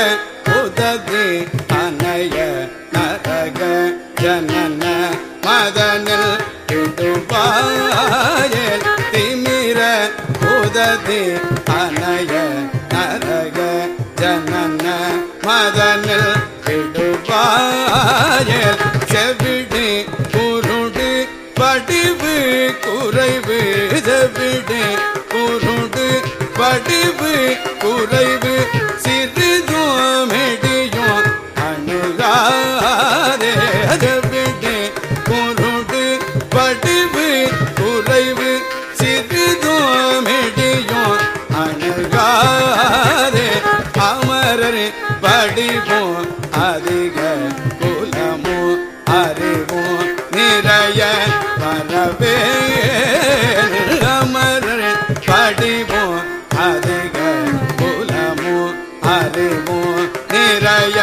சலதி அனய நரக ஜனன மதனில் இதுபாயல் திமிர உததி அனய நரக ஜனன மதனில் இடுபாயல் செவிடு குருடு படிவு குறைவு படிவும் அதிக குலமோ அறிவும் நிறைய பரவே அமரர் படிவும் அதிக குலமோ அறிவும் நிறைய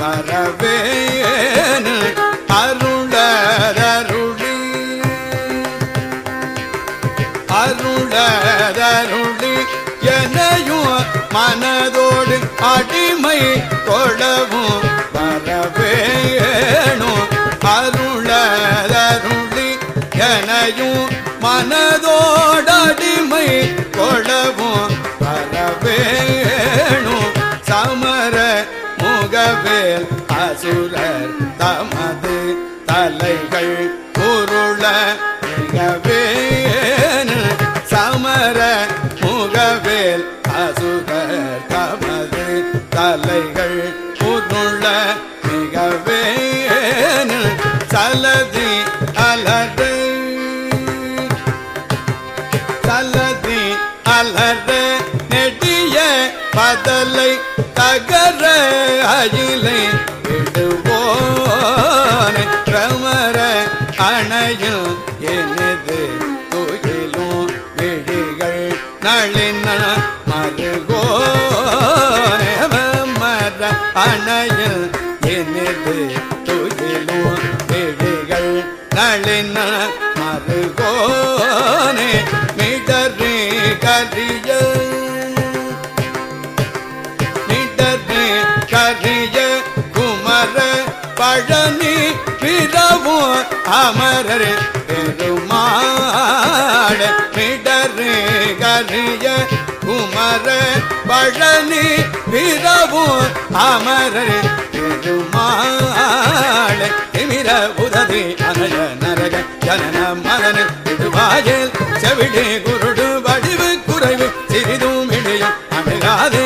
பரவே அருளருளி அருளருளி எனையும் மனதோடு அடிமை கொள்ளவும் வரவேணும் அருளருளி எனையும் மனதோடு அடிமை கொள்ளவும் வரவேணும் சமர முகவேல் அசுரர் தமது தலைகள் பொருள மிகவே சமர முகவேல் அசுர தமது தலைகள் பொருள மிகவே சலதி அலறு. சலதி அலற நெடிய பதலை தகர அயிலை. கரிய மிடரு கரிய குமர பழனி பிறவும் அமரர் பெருமாள். மிடரு கரிய குமர பழனி பிறவும் அமரர் பெருமாள். திமிர உதவி அனய நரக ஜனன மதன விடுவாயில் செவிடு குருடு வடிவு அணுகாது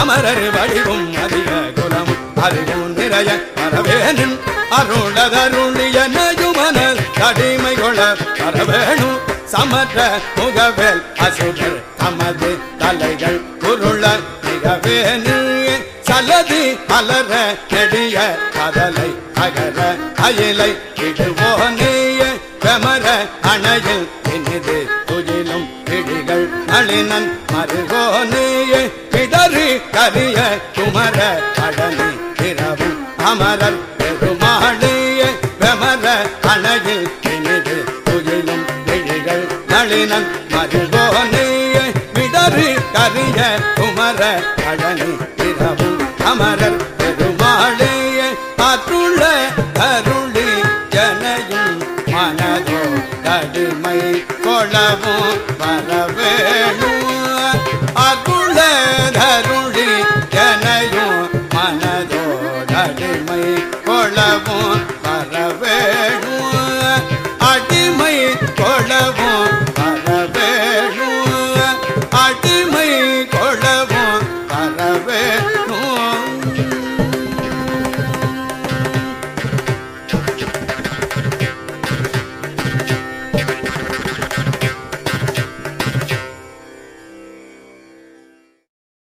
அமரர் வடிவும் அதிக குலம் அறிவும் நிறைய வரவேணும் அருளதருளிய நயுமனல் கடிமை கொள்ள வரவேணும் சமற்ற முகவேல் அசுரர் தமது தலைகள் குருள மிகவேணு சலதி அலற நெடிய கதலை அகர அயிலை இடுவோனே. பிடிகள் நளினன் மருகோனேய பிடரி கரிய குமர பழனி திரவும் அமரர் பெருமாளேய வெமர அணையில் கிணிது துயிலும் விழிகள் நளினன் மருகோனேய பிடரி கரிய குமர பழனி திரவும் அமரர்